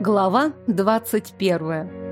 Глава двадцать первая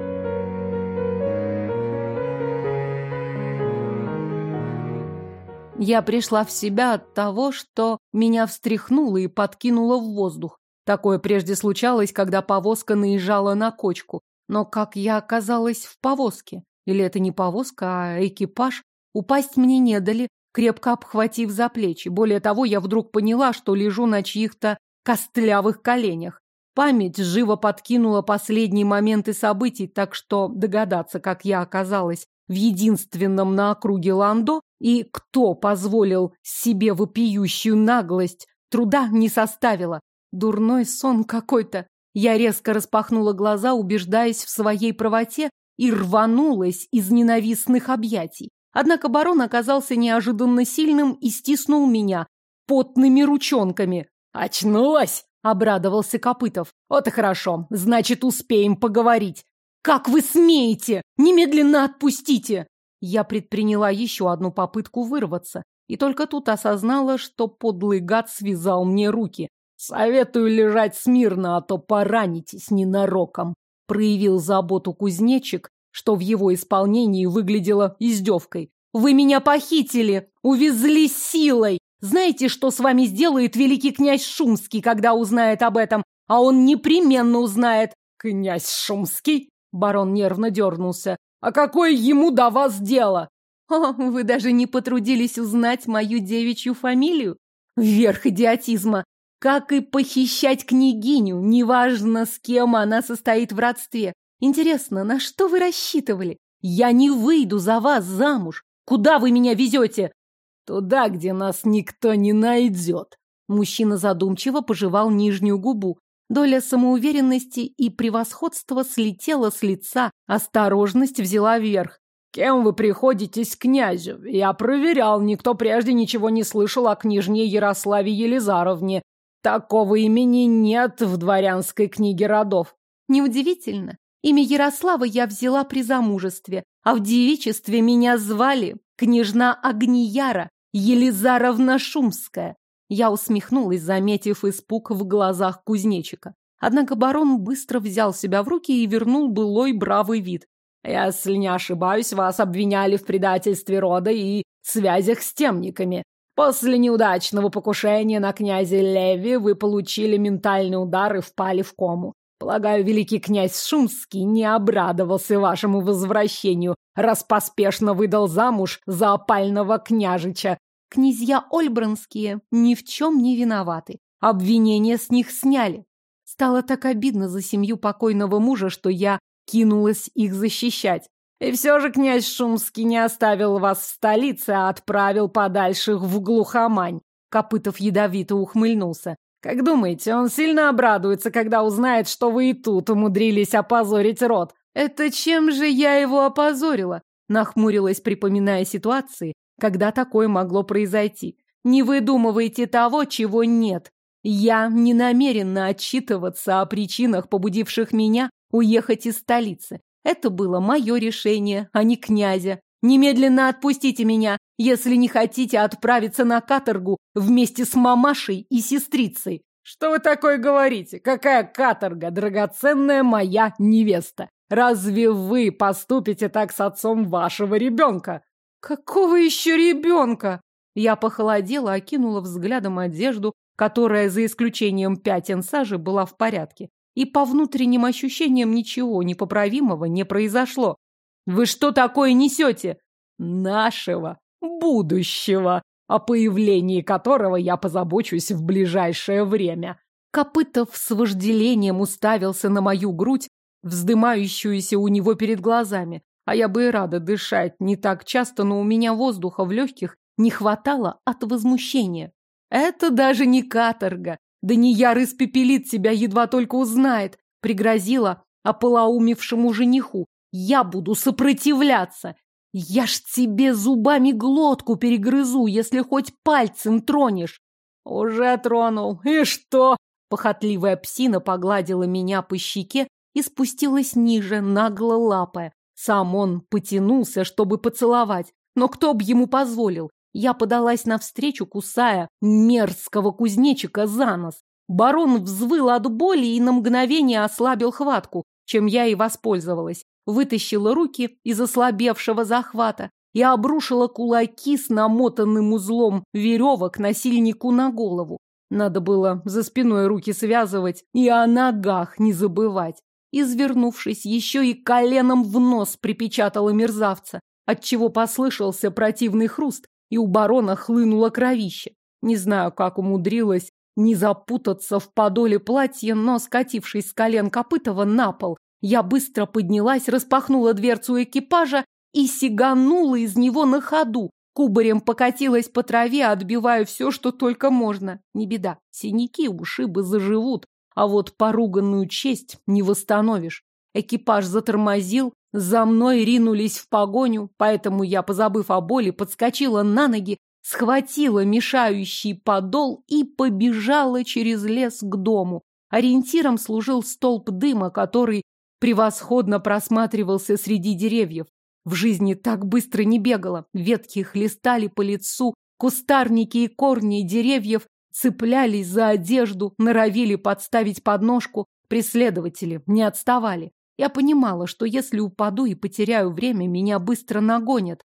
Я пришла в себя от того, что меня встряхнуло и подкинуло в воздух. Такое прежде случалось, когда повозка наезжала на кочку. Но как я оказалась в повозке? Или это не повозка, а экипаж? Упасть мне не дали, крепко обхватив за плечи. Более того, я вдруг поняла, что лежу на чьих-то костлявых коленях. Память живо подкинула последние моменты событий, так что догадаться, как я оказалась в единственном на округе Ландо и кто позволил себе вопиющую наглость, труда не составило. Дурной сон какой-то. Я резко распахнула глаза, убеждаясь в своей правоте, и рванулась из ненавистных объятий. Однако барон оказался неожиданно сильным и стиснул меня потными ручонками. «Очнулась!» — обрадовался Копытов. «Вот и хорошо, значит, успеем поговорить. «Как вы смеете? Немедленно отпустите!» Я предприняла еще одну попытку вырваться, и только тут осознала, что подлый гад связал мне руки. «Советую лежать смирно, а то поранитесь ненароком», проявил заботу кузнечик, что в его исполнении выглядело издевкой. «Вы меня похитили! Увезли силой! Знаете, что с вами сделает великий князь Шумский, когда узнает об этом? А он непременно узнает!» «Князь Шумский?» Барон нервно дернулся. «А какое ему до вас дело?» «О, вы даже не потрудились узнать мою девичью фамилию? Верх идиотизма! Как и похищать княгиню, неважно, с кем она состоит в родстве. Интересно, на что вы рассчитывали? Я не выйду за вас замуж. Куда вы меня везете?» «Туда, где нас никто не найдет». Мужчина задумчиво пожевал нижнюю губу. Доля самоуверенности и превосходства слетела с лица, осторожность взяла верх. «Кем вы приходитесь князю? Я проверял, никто прежде ничего не слышал о княжне Ярославе Елизаровне. Такого имени нет в дворянской книге родов». Неудивительно. Имя Ярослава я взяла при замужестве, а в девичестве меня звали княжна Агнияра Елизаровна Шумская. Я усмехнулась, заметив испуг в глазах кузнечика. Однако барон быстро взял себя в руки и вернул былой бравый вид. «Если не ошибаюсь, вас обвиняли в предательстве рода и связях с темниками. После неудачного покушения на князя Леви вы получили ментальный удар и впали в кому. Полагаю, великий князь Шумский не обрадовался вашему возвращению, раз поспешно выдал замуж за опального княжича, Князья Ольбранские ни в чем не виноваты. Обвинения с них сняли. Стало так обидно за семью покойного мужа, что я кинулась их защищать. И все же князь Шумский не оставил вас в столице, а отправил подальше в глухомань. Копытов ядовито ухмыльнулся. Как думаете, он сильно обрадуется, когда узнает, что вы и тут умудрились опозорить род? Это чем же я его опозорила? Нахмурилась, припоминая ситуации, когда такое могло произойти. Не выдумывайте того, чего нет. Я не намерена отчитываться о причинах, побудивших меня уехать из столицы. Это было мое решение, а не князя. Немедленно отпустите меня, если не хотите отправиться на каторгу вместе с мамашей и сестрицей. Что вы такое говорите? Какая каторга, драгоценная моя невеста? Разве вы поступите так с отцом вашего ребенка? Какого еще ребенка? Я похолодела, окинула взглядом одежду, которая, за исключением пятен сажи, была в порядке. И по внутренним ощущениям ничего непоправимого не произошло. «Вы что такое несете?» «Нашего будущего, о появлении которого я позабочусь в ближайшее время». Копытов с вожделением уставился на мою грудь, вздымающуюся у него перед глазами. А я бы и рада дышать не так часто, но у меня воздуха в легких не хватало от возмущения. Это даже не каторга. Да не яр испепелит тебя, едва только узнает. Пригрозила ополоумевшему жениху. Я буду сопротивляться. Я ж тебе зубами глотку перегрызу, если хоть пальцем тронешь. Уже тронул. И что? Похотливая псина погладила меня по щеке и спустилась ниже, нагло лапая. Сам он потянулся, чтобы поцеловать. Но кто б ему позволил? Я подалась навстречу, кусая мерзкого кузнечика за нос. Барон взвыл от боли и на мгновение ослабил хватку, чем я и воспользовалась. Вытащила руки из ослабевшего захвата и обрушила кулаки с намотанным узлом веревок насильнику на голову. Надо было за спиной руки связывать и о ногах не забывать. Извернувшись, еще и коленом в нос припечатала мерзавца, отчего послышался противный хруст, и у барона хлынуло кровище. Не знаю, как умудрилась не запутаться в подоле платья, но, скатившись с колен Копытова на пол, я быстро поднялась, распахнула дверцу экипажа и сиганула из него на ходу. Кубарем покатилась по траве, отбивая все, что только можно. Не беда, синяки, ушибы заживут, а вот поруганную честь не восстановишь. Экипаж затормозил, за мной ринулись в погоню, поэтому я, позабыв о боли, подскочила на ноги, схватила мешающий подол и побежала через лес к дому. Ориентиром служил столб дыма, который превосходно просматривался среди деревьев. В жизни так быстро не бегала. Ветки хлестали по лицу, кустарники и корни деревьев цеплялись за одежду, норовили подставить подножку. Преследователи не отставали. Я понимала, что если упаду и потеряю время, меня быстро нагонят.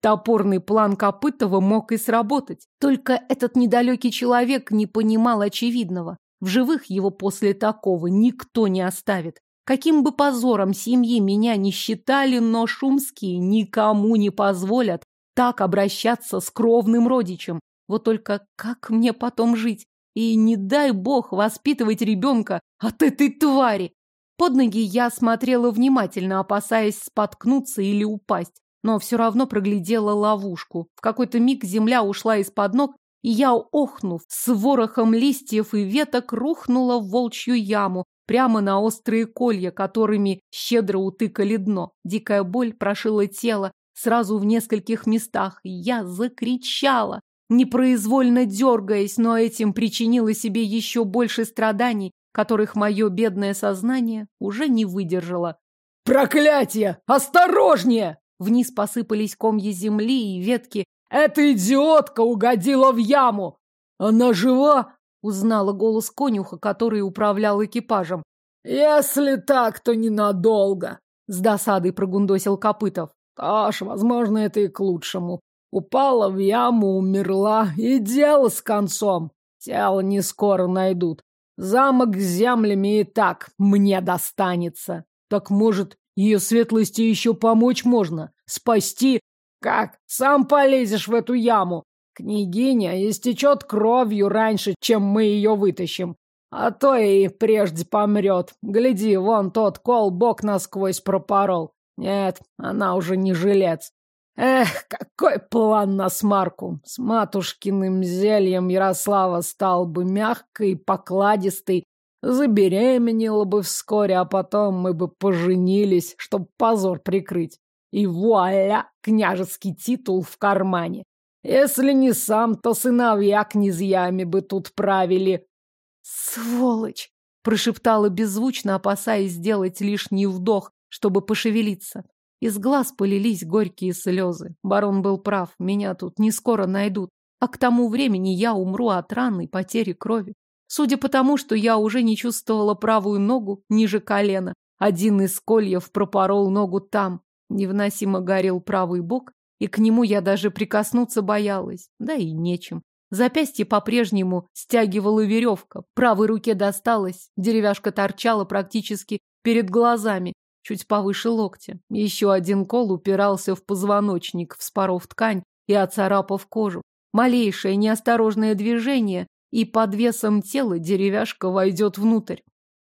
Топорный план Копытова мог и сработать. Только этот недалекий человек не понимал очевидного. В живых его после такого никто не оставит. Каким бы позором семьи меня не считали, но шумские никому не позволят так обращаться с кровным родичем. Вот только как мне потом жить? И не дай бог воспитывать ребенка от этой твари. Под ноги я смотрела внимательно, опасаясь споткнуться или упасть, но все равно проглядела ловушку. В какой-то миг земля ушла из-под ног, и я, охнув, с ворохом листьев и веток рухнула в волчью яму, прямо на острые колья, которыми щедро утыкали дно. Дикая боль прошила тело сразу в нескольких местах, и я закричала, непроизвольно дергаясь, но этим причинила себе еще больше страданий, которых мое бедное сознание уже не выдержало. «Проклятие! Осторожнее!» Вниз посыпались комья земли и ветки. «Эта идиотка угодила в яму! Она жива?» Узнала голос конюха, который управлял экипажем. «Если так, то ненадолго!» С досадой прогундосил Копытов. «Аж, возможно, это и к лучшему. Упала в яму, умерла, и дело с концом. Тело не скоро найдут. Замок с землями и так мне достанется. Так, может, ее светлости еще помочь можно? Спасти? Как? Сам полезешь в эту яму. Княгиня истечет кровью раньше, чем мы ее вытащим. А то и прежде помрет. Гляди, вон тот кол бок насквозь пропорол. Нет, она уже не жилец. Эх, какой план на смарку! С матушкиным зельем Ярослава стал бы мягкой, покладистый, забеременела бы вскоре, а потом мы бы поженились, чтоб позор прикрыть. И вуаля, княжеский титул в кармане. Если не сам, то сыновья князьями бы тут правили. Сволочь! Прошептала беззвучно, опасаясь сделать лишний вдох, чтобы пошевелиться. Из глаз полились горькие слезы. Барон был прав, меня тут не скоро найдут. А к тому времени я умру от раны и потери крови. Судя по тому, что я уже не чувствовала правую ногу ниже колена, один из кольев пропорол ногу там. Невыносимо горел правый бок, и к нему я даже прикоснуться боялась. Да и нечем. Запястье по-прежнему стягивала веревка, правой руке досталось, деревяшка торчала практически перед глазами, чуть повыше локтя. Еще один кол упирался в позвоночник, вспоров ткань и оцарапав кожу. Малейшее неосторожное движение, и под весом тела деревяшка войдет внутрь.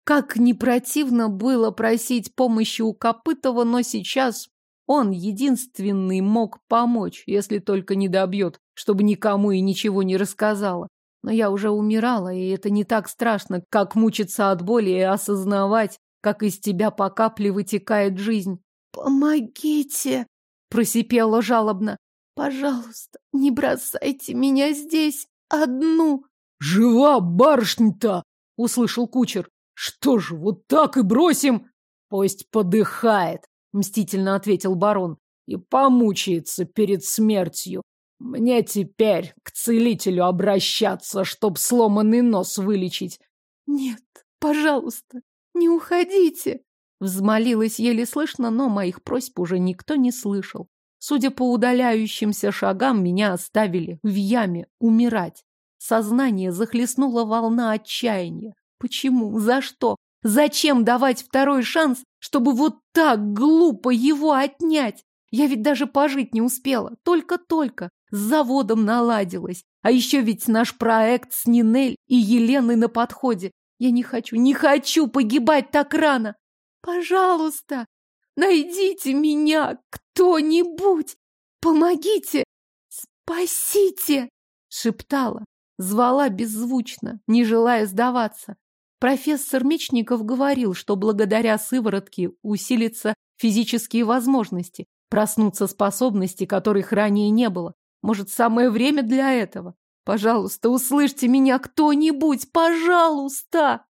Как не противно было просить помощи у Копытова, но сейчас он единственный мог помочь, если только не добьет, чтобы никому и ничего не рассказала. Но я уже умирала, и это не так страшно, как мучиться от боли и осознавать, как из тебя по капле вытекает жизнь. «Помогите!» — просипела жалобно. «Пожалуйста, не бросайте меня здесь одну!» «Жива барышня-то!» — услышал кучер. «Что ж, вот так и бросим?» «Пусть подыхает!» — мстительно ответил барон. «И помучается перед смертью. Мне теперь к целителю обращаться, чтоб сломанный нос вылечить. Нет, пожалуйста, не уходите. Взмолилась еле слышно, но моих просьб уже никто не слышал. Судя по удаляющимся шагам, меня оставили в яме умирать. Сознание захлестнула волна отчаяния. Почему? За что? Зачем давать второй шанс, чтобы вот так глупо его отнять? Я ведь даже пожить не успела. Только-только. С заводом наладилась. А еще ведь наш проект с Нинель и Еленой на подходе. Я не хочу, не хочу погибать так рано. Пожалуйста, найдите меня кто-нибудь. Помогите. Спасите. Шептала, звала беззвучно, не желая сдаваться. Профессор Мечников говорил, что благодаря сыворотке усилятся физические возможности, проснутся способности, которых ранее не было. Может, самое время для этого? Пожалуйста, услышьте меня кто-нибудь, пожалуйста!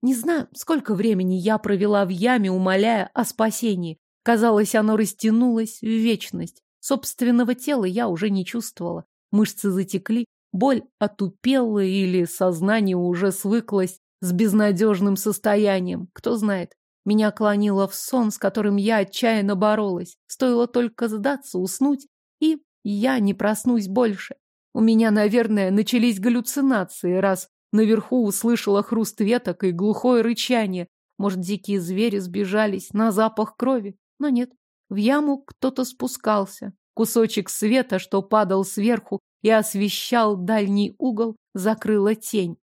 Не знаю, сколько времени я провела в яме, умоляя о спасении. Казалось, оно растянулось в вечность. Собственного тела я уже не чувствовала. Мышцы затекли, боль отупела или сознание уже свыклось с безнадежным состоянием. Кто знает, меня клонило в сон, с которым я отчаянно боролась. Стоило только сдаться, уснуть, и я не проснусь больше. У меня, наверное, начались галлюцинации, раз Наверху услышала хруст веток и глухое рычание. Может, дикие звери сбежались на запах крови? Но нет. В яму кто-то спускался. Кусочек света, что падал сверху и освещал дальний угол, закрыла тень.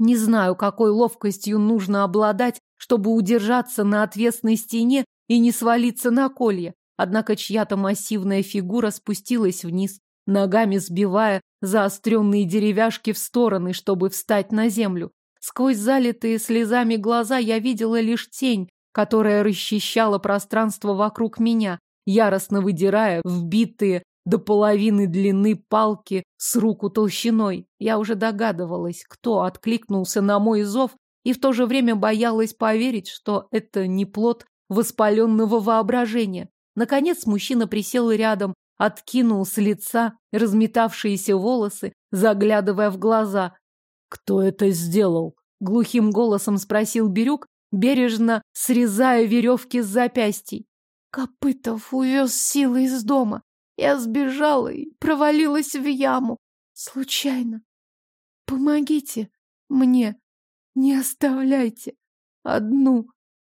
Не знаю, какой ловкостью нужно обладать, чтобы удержаться на отвесной стене и не свалиться на колья. Однако чья-то массивная фигура спустилась вниз, ногами сбивая заостренные деревяшки в стороны, чтобы встать на землю. Сквозь залитые слезами глаза я видела лишь тень, которая расчищала пространство вокруг меня, яростно выдирая вбитые до половины длины палки с руку толщиной. Я уже догадывалась, кто откликнулся на мой зов, и в то же время боялась поверить, что это не плод воспаленного воображения. Наконец мужчина присел рядом, откинул с лица разметавшиеся волосы, заглядывая в глаза. «Кто это сделал?» — глухим голосом спросил Бирюк, бережно срезая веревки с запястий. Копытов увез силы из дома. Я сбежала и провалилась в яму. Случайно. Помогите мне. Не оставляйте. Одну.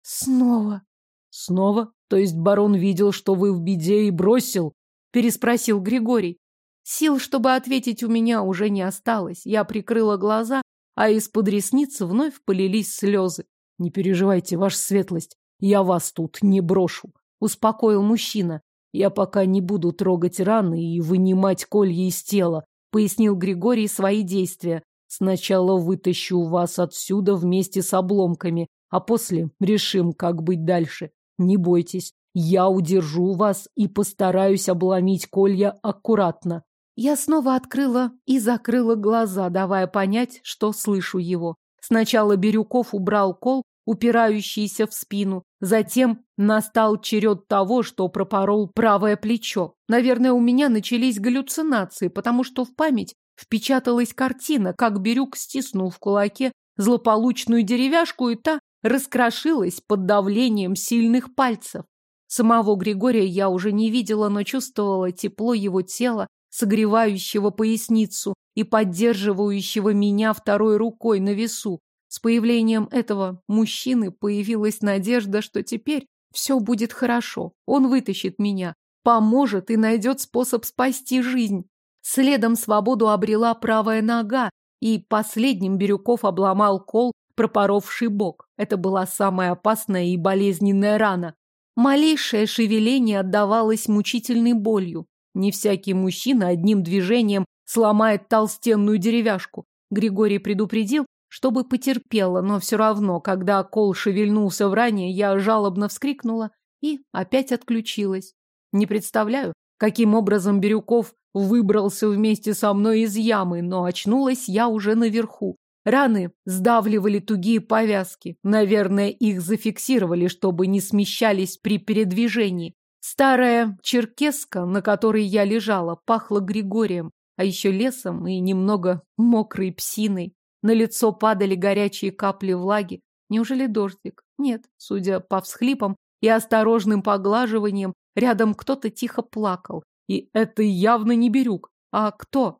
Снова. Снова? То есть барон видел, что вы в беде и бросил? переспросил Григорий. Сил, чтобы ответить, у меня уже не осталось. Я прикрыла глаза, а из-под ресниц вновь полились слезы. Не переживайте, ваша светлость, я вас тут не брошу, успокоил мужчина. Я пока не буду трогать раны и вынимать колья из тела, пояснил Григорий свои действия. Сначала вытащу вас отсюда вместе с обломками, а после решим, как быть дальше. Не бойтесь, я удержу вас и постараюсь обломить колья аккуратно. Я снова открыла и закрыла глаза, давая понять, что слышу его. Сначала Бирюков убрал кол, упирающийся в спину. Затем настал черед того, что пропорол правое плечо. Наверное, у меня начались галлюцинации, потому что в память впечаталась картина, как Бирюк стиснул в кулаке злополучную деревяшку, и та раскрошилась под давлением сильных пальцев. Самого Григория я уже не видела, но чувствовала тепло его тела, согревающего поясницу и поддерживающего меня второй рукой на весу. С появлением этого мужчины появилась надежда, что теперь все будет хорошо. Он вытащит меня, поможет и найдет способ спасти жизнь. Следом свободу обрела правая нога, и последним Бирюков обломал кол, пропоровший бок. Это была самая опасная и болезненная рана. Малейшее шевеление отдавалось мучительной болью. Не всякий мужчина одним движением сломает толстенную деревяшку. Григорий предупредил, чтобы потерпела, но все равно, когда кол шевельнулся в ране, я жалобно вскрикнула и опять отключилась. Не представляю, каким образом Бирюков выбрался вместе со мной из ямы, но очнулась я уже наверху. Раны сдавливали тугие повязки. Наверное, их зафиксировали, чтобы не смещались при передвижении. Старая черкеска, на которой я лежала, пахла Григорием, а еще лесом и немного мокрой псиной. На лицо падали горячие капли влаги. Неужели дождик? Нет, судя по всхлипам и осторожным поглаживаниям, рядом кто-то тихо плакал. И это явно не Бирюк. А кто?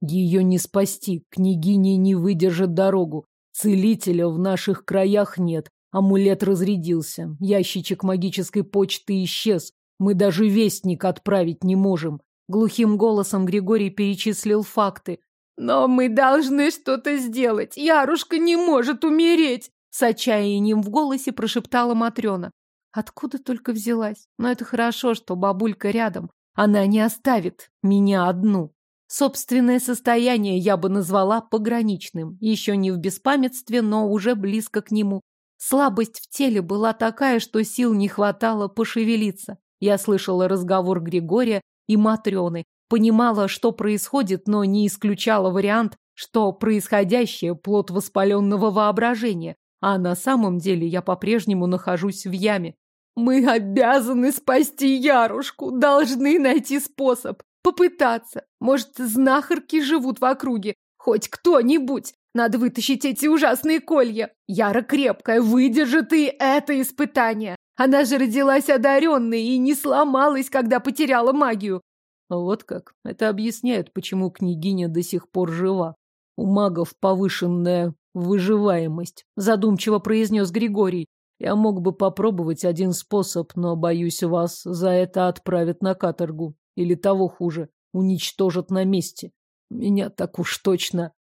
Ее не спасти, княгиня не выдержит дорогу. Целителя в наших краях нет. Амулет разрядился. Ящичек магической почты исчез. Мы даже вестник отправить не можем. Глухим голосом Григорий перечислил факты. «Но мы должны что-то сделать. Ярушка не может умереть!» С отчаянием в голосе прошептала Матрена. Откуда только взялась? Но это хорошо, что бабулька рядом. Она не оставит меня одну. Собственное состояние я бы назвала пограничным. Еще не в беспамятстве, но уже близко к нему. Слабость в теле была такая, что сил не хватало пошевелиться. Я слышала разговор Григория и Матрены, понимала, что происходит, но не исключала вариант, что происходящее – плод воспаленного воображения, а на самом деле я по-прежнему нахожусь в яме. Мы обязаны спасти Ярушку, должны найти способ. Попытаться. Может, знахарки живут в округе. Хоть кто-нибудь. Надо вытащить эти ужасные колья. Яра крепкая, выдержит и это испытание. Она же родилась одаренной и не сломалась, когда потеряла магию. Вот как. Это объясняет, почему княгиня до сих пор жива. У магов повышенная выживаемость, задумчиво произнес Григорий. Я мог бы попробовать один способ, но, боюсь, вас за это отправят на каторгу. Или того хуже, уничтожат на месте. Меня так уж точно.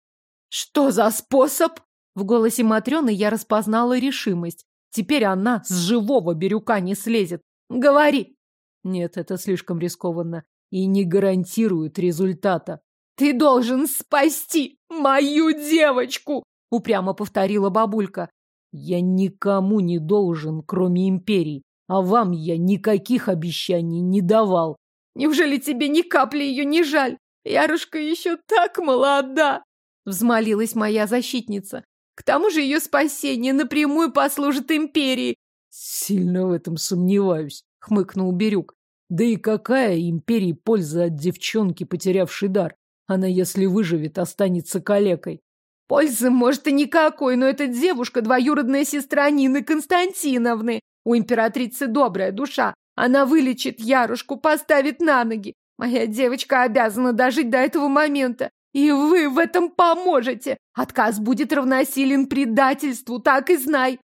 Что за способ? В голосе Матрёны я распознала решимость. Теперь она с живого бирюка не слезет. Говори. Нет, это слишком рискованно и не гарантирует результата. Ты должен спасти мою девочку, упрямо повторила бабулька. Я никому не должен, кроме империи, а вам я никаких обещаний не давал. Неужели тебе ни капли ее не жаль? Ярушка еще так молода!» Взмолилась моя защитница. К тому же ее спасение напрямую послужит империи. Сильно в этом сомневаюсь, хмыкнул Бирюк. Да и какая империи польза от девчонки, потерявшей дар? Она, если выживет, останется калекой. Пользы, может, и никакой, но эта девушка двоюродная сестра Нины Константиновны. У императрицы добрая душа. Она вылечит Ярушку, поставит на ноги. Моя девочка обязана дожить до этого момента. И вы в этом поможете. Отказ будет равносилен предательству, так и знай.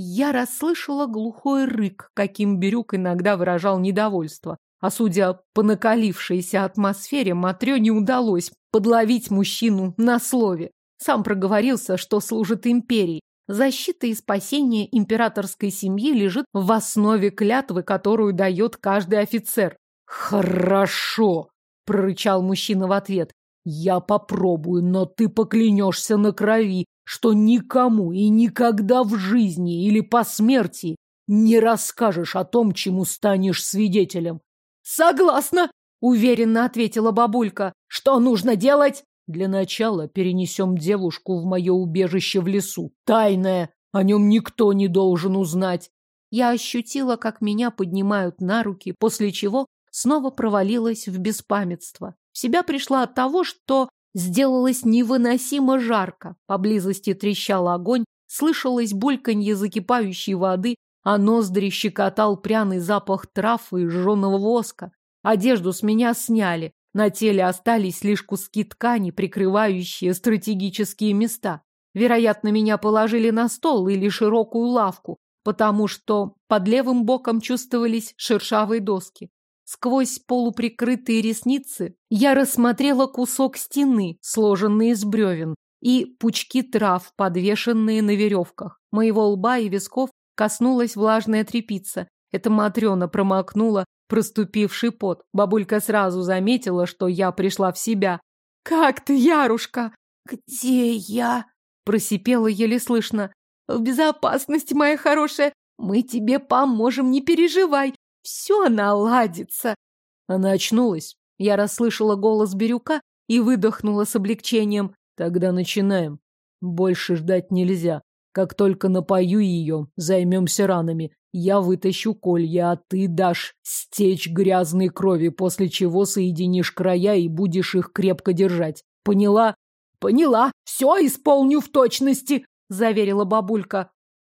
Я расслышала глухой рык, каким Бирюк иногда выражал недовольство. А судя по накалившейся атмосфере, Матрёне удалось подловить мужчину на слове. Сам проговорился, что служит империи. Защита и спасение императорской семьи лежит в основе клятвы, которую дает каждый офицер. «Хорошо!» – прорычал мужчина в ответ. «Я попробую, но ты поклянешься на крови, что никому и никогда в жизни или по смерти не расскажешь о том, чему станешь свидетелем». «Согласна!» – уверенно ответила бабулька. «Что нужно делать?» Для начала перенесем девушку в мое убежище в лесу. Тайное. О нем никто не должен узнать. Я ощутила, как меня поднимают на руки, после чего снова провалилась в беспамятство. В себя пришла от того, что сделалось невыносимо жарко. Поблизости трещал огонь, слышалось бульканье закипающей воды, а ноздри щекотал пряный запах трав и жженого воска. Одежду с меня сняли, на теле остались лишь куски ткани, прикрывающие стратегические места. Вероятно, меня положили на стол или широкую лавку, потому что под левым боком чувствовались шершавые доски. Сквозь полуприкрытые ресницы я рассмотрела кусок стены, сложенный из бревен, и пучки трав, подвешенные на веревках. Моего лба и висков коснулась влажная тряпица. Эта Матрена промокнула проступивший пот. Бабулька сразу заметила, что я пришла в себя. «Как ты, Ярушка?» «Где я?» Просипела еле слышно. «В безопасности, моя хорошая. Мы тебе поможем, не переживай. Все наладится». Она очнулась. Я расслышала голос Бирюка и выдохнула с облегчением. «Тогда начинаем. Больше ждать нельзя. Как только напою ее, займемся ранами. Я вытащу колья, а ты дашь стечь грязной крови, после чего соединишь края и будешь их крепко держать. Поняла? Поняла. Все исполню в точности, заверила бабулька.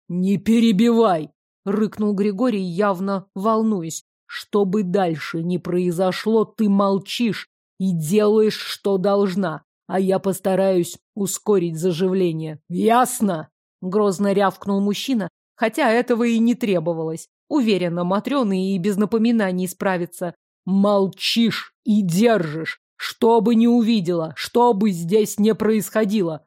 Не перебивай, рыкнул Григорий, явно волнуясь. Что бы дальше ни произошло, ты молчишь и делаешь, что должна, а я постараюсь ускорить заживление. Ясно? Грозно рявкнул мужчина, хотя этого и не требовалось. Уверена, Матрёна и без напоминаний справится. Молчишь и держишь, что бы ни увидела, что бы здесь не происходило.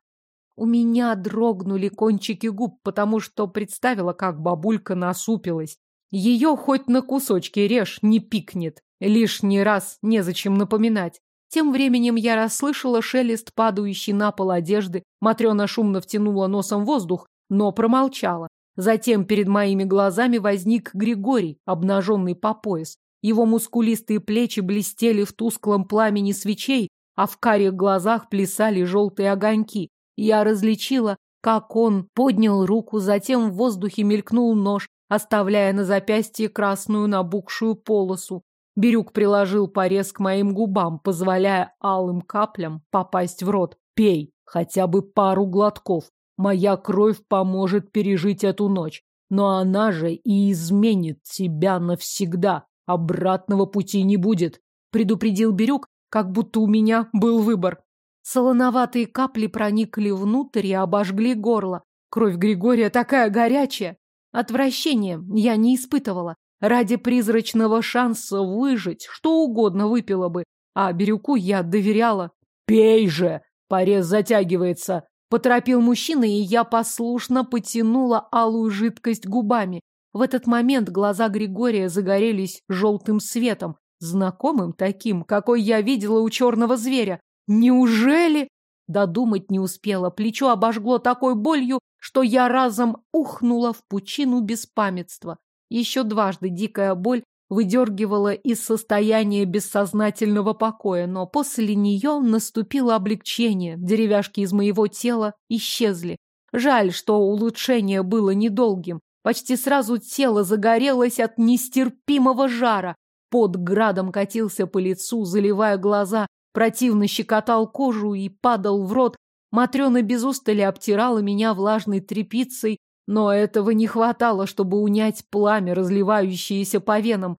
У меня дрогнули кончики губ, потому что представила, как бабулька насупилась. Ее хоть на кусочки режь, не пикнет. Лишний раз незачем напоминать. Тем временем я расслышала шелест падающий на пол одежды. Матрена шумно втянула носом воздух, но промолчала. Затем перед моими глазами возник Григорий, обнаженный по пояс. Его мускулистые плечи блестели в тусклом пламени свечей, а в карих глазах плясали желтые огоньки. Я различила, как он поднял руку, затем в воздухе мелькнул нож, оставляя на запястье красную набухшую полосу. Бирюк приложил порез к моим губам, позволяя алым каплям попасть в рот. «Пей хотя бы пару глотков. Моя кровь поможет пережить эту ночь. Но она же и изменит тебя навсегда. Обратного пути не будет», — предупредил Бирюк, как будто у меня был выбор. Солоноватые капли проникли внутрь и обожгли горло. Кровь Григория такая горячая. Отвращения я не испытывала. Ради призрачного шанса выжить что угодно выпила бы, а Бирюку я доверяла. «Пей же!» Порез затягивается. Поторопил мужчина, и я послушно потянула алую жидкость губами. В этот момент глаза Григория загорелись желтым светом, знакомым таким, какой я видела у черного зверя. Неужели? Додумать не успела, плечо обожгло такой болью, что я разом ухнула в пучину беспамятства. Еще дважды дикая боль выдергивала из состояния бессознательного покоя, но после нее наступило облегчение. Деревяшки из моего тела исчезли. Жаль, что улучшение было недолгим. Почти сразу тело загорелось от нестерпимого жара. Под градом катился по лицу, заливая глаза, противно щекотал кожу и падал в рот. Матрена без устали обтирала меня влажной тряпицей, но этого не хватало, чтобы унять пламя, разливающееся по венам.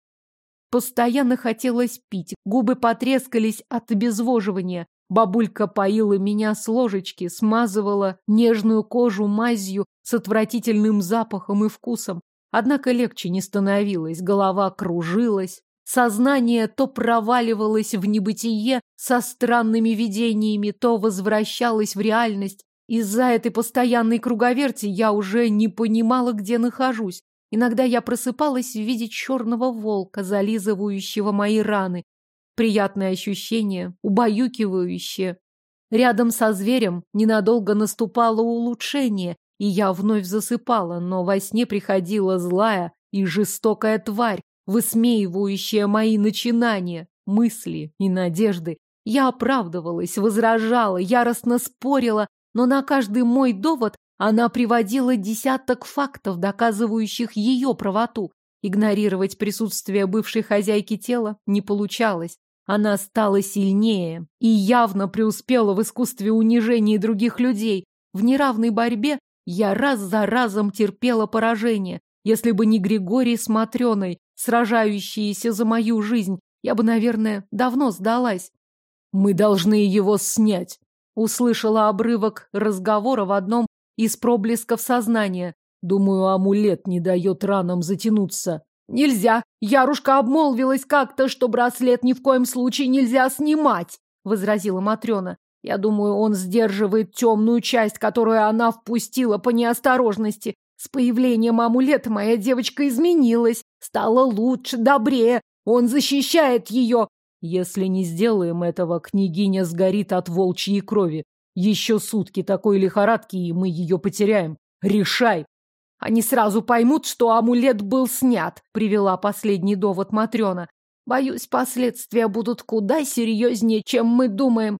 Постоянно хотелось пить, губы потрескались от обезвоживания. Бабулька поила меня с ложечки, смазывала нежную кожу мазью с отвратительным запахом и вкусом. Однако легче не становилось, голова кружилась, сознание то проваливалось в небытие со странными видениями, то возвращалось в реальность, из-за этой постоянной круговерти я уже не понимала, где нахожусь. Иногда я просыпалась в виде черного волка, зализывающего мои раны. Приятное ощущение, убаюкивающее. Рядом со зверем ненадолго наступало улучшение, и я вновь засыпала, но во сне приходила злая и жестокая тварь, высмеивающая мои начинания, мысли и надежды. Я оправдывалась, возражала, яростно спорила, но на каждый мой довод она приводила десяток фактов, доказывающих ее правоту. Игнорировать присутствие бывшей хозяйки тела не получалось. Она стала сильнее и явно преуспела в искусстве унижения других людей. В неравной борьбе я раз за разом терпела поражение. Если бы не Григорий с Матрёной, сражающиеся за мою жизнь, я бы, наверное, давно сдалась. «Мы должны его снять», Услышала обрывок разговора в одном из проблесков сознания. Думаю, амулет не дает ранам затянуться. Нельзя. Ярушка обмолвилась как-то, что браслет ни в коем случае нельзя снимать, возразила Матрена. Я думаю, он сдерживает темную часть, которую она впустила по неосторожности. С появлением амулета моя девочка изменилась, стала лучше, добрее. Он защищает ее, если не сделаем этого, княгиня сгорит от волчьей крови. Еще сутки такой лихорадки, и мы ее потеряем. Решай!» «Они сразу поймут, что амулет был снят», — привела последний довод Матрена. «Боюсь, последствия будут куда серьезнее, чем мы думаем.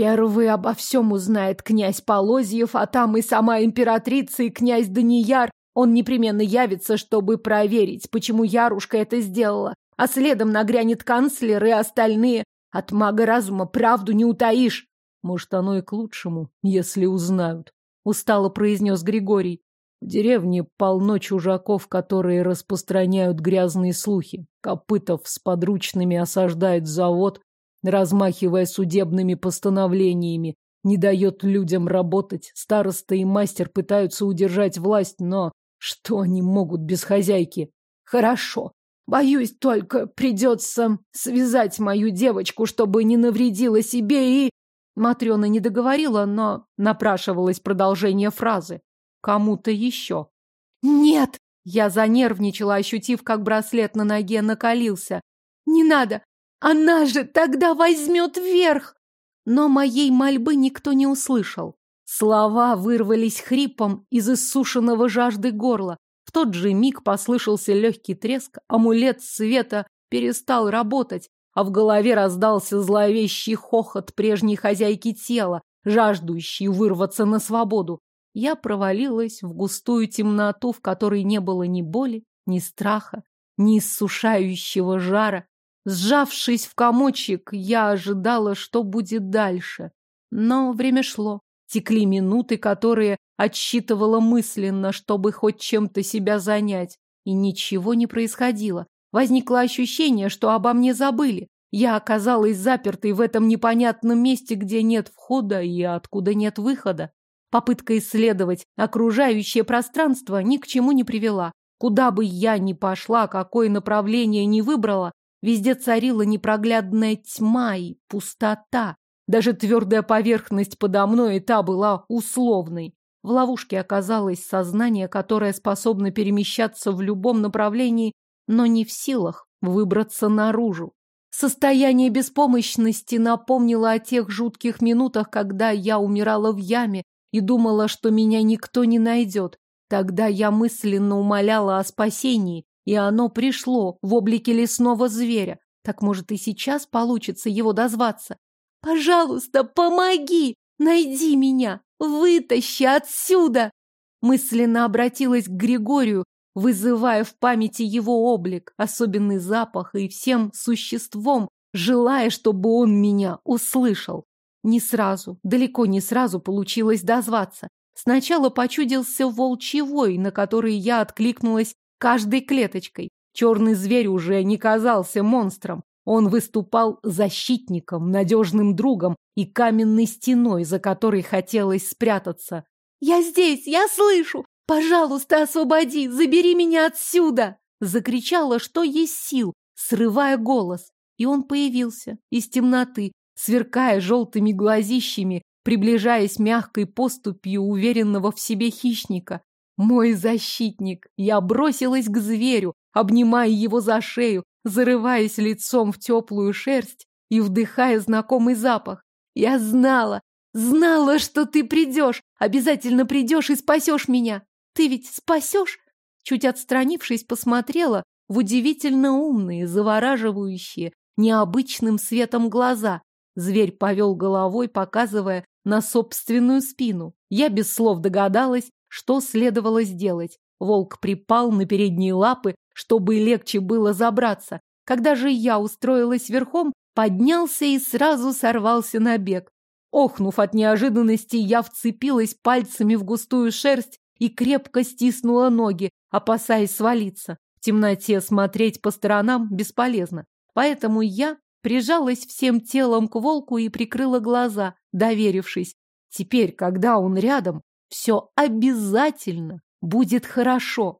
Первый обо всем узнает князь Полозьев, а там и сама императрица, и князь Данияр. Он непременно явится, чтобы проверить, почему Ярушка это сделала. А следом нагрянет канцлер и остальные. От мага разума правду не утаишь. Может, оно и к лучшему, если узнают. Устало произнес Григорий. В деревне полно чужаков, которые распространяют грязные слухи. Копытов с подручными осаждает завод, размахивая судебными постановлениями, не дает людям работать. Староста и мастер пытаются удержать власть, но что они могут без хозяйки? Хорошо. Боюсь, только придется связать мою девочку, чтобы не навредила себе и... Матрена не договорила, но напрашивалось продолжение фразы. Кому-то еще. Нет! Я занервничала, ощутив, как браслет на ноге накалился. Не надо! Она же тогда возьмет вверх! Но моей мольбы никто не услышал. Слова вырвались хрипом из иссушенного жажды горла. В тот же миг послышался легкий треск, амулет света перестал работать, а в голове раздался зловещий хохот прежней хозяйки тела, жаждущей вырваться на свободу. Я провалилась в густую темноту, в которой не было ни боли, ни страха, ни иссушающего жара. Сжавшись в комочек, я ожидала, что будет дальше. Но время шло. Текли минуты, которые отсчитывала мысленно, чтобы хоть чем-то себя занять. И ничего не происходило. Возникло ощущение, что обо мне забыли. Я оказалась запертой в этом непонятном месте, где нет входа и откуда нет выхода. Попытка исследовать окружающее пространство ни к чему не привела. Куда бы я ни пошла, какое направление ни выбрала, везде царила непроглядная тьма и пустота. Даже твердая поверхность подо мной и та была условной. В ловушке оказалось сознание, которое способно перемещаться в любом направлении, но не в силах выбраться наружу. Состояние беспомощности напомнило о тех жутких минутах, когда я умирала в яме и думала, что меня никто не найдет. Тогда я мысленно умоляла о спасении, и оно пришло в облике лесного зверя. Так, может, и сейчас получится его дозваться. Пожалуйста, помоги! Найди меня! Вытащи отсюда! Мысленно обратилась к Григорию, вызывая в памяти его облик, особенный запах и всем существом, желая, чтобы он меня услышал. Не сразу, далеко не сразу получилось дозваться. Сначала почудился волчий вой, на который я откликнулась каждой клеточкой. Черный зверь уже не казался монстром. Он выступал защитником, надежным другом и каменной стеной, за которой хотелось спрятаться. «Я здесь! Я слышу! Пожалуйста, освободи! Забери меня отсюда!» Закричала, что есть сил, срывая голос. И он появился из темноты, сверкая желтыми глазищами, приближаясь мягкой поступью уверенного в себе хищника. Мой защитник! Я бросилась к зверю, обнимая его за шею, зарываясь лицом в теплую шерсть и вдыхая знакомый запах. Я знала, знала, что ты придешь, обязательно придешь и спасешь меня. Ты ведь спасешь? Чуть отстранившись, посмотрела в удивительно умные, завораживающие, необычным светом глаза. Зверь повел головой, показывая на собственную спину. Я без слов догадалась, что следовало сделать. Волк припал на передние лапы, чтобы легче было забраться. Когда же я устроилась верхом, поднялся и сразу сорвался на бег. Охнув от неожиданности, я вцепилась пальцами в густую шерсть и крепко стиснула ноги, опасаясь свалиться. В темноте смотреть по сторонам бесполезно. Поэтому я прижалась всем телом к волку и прикрыла глаза, доверившись. Теперь, когда он рядом, все обязательно будет хорошо.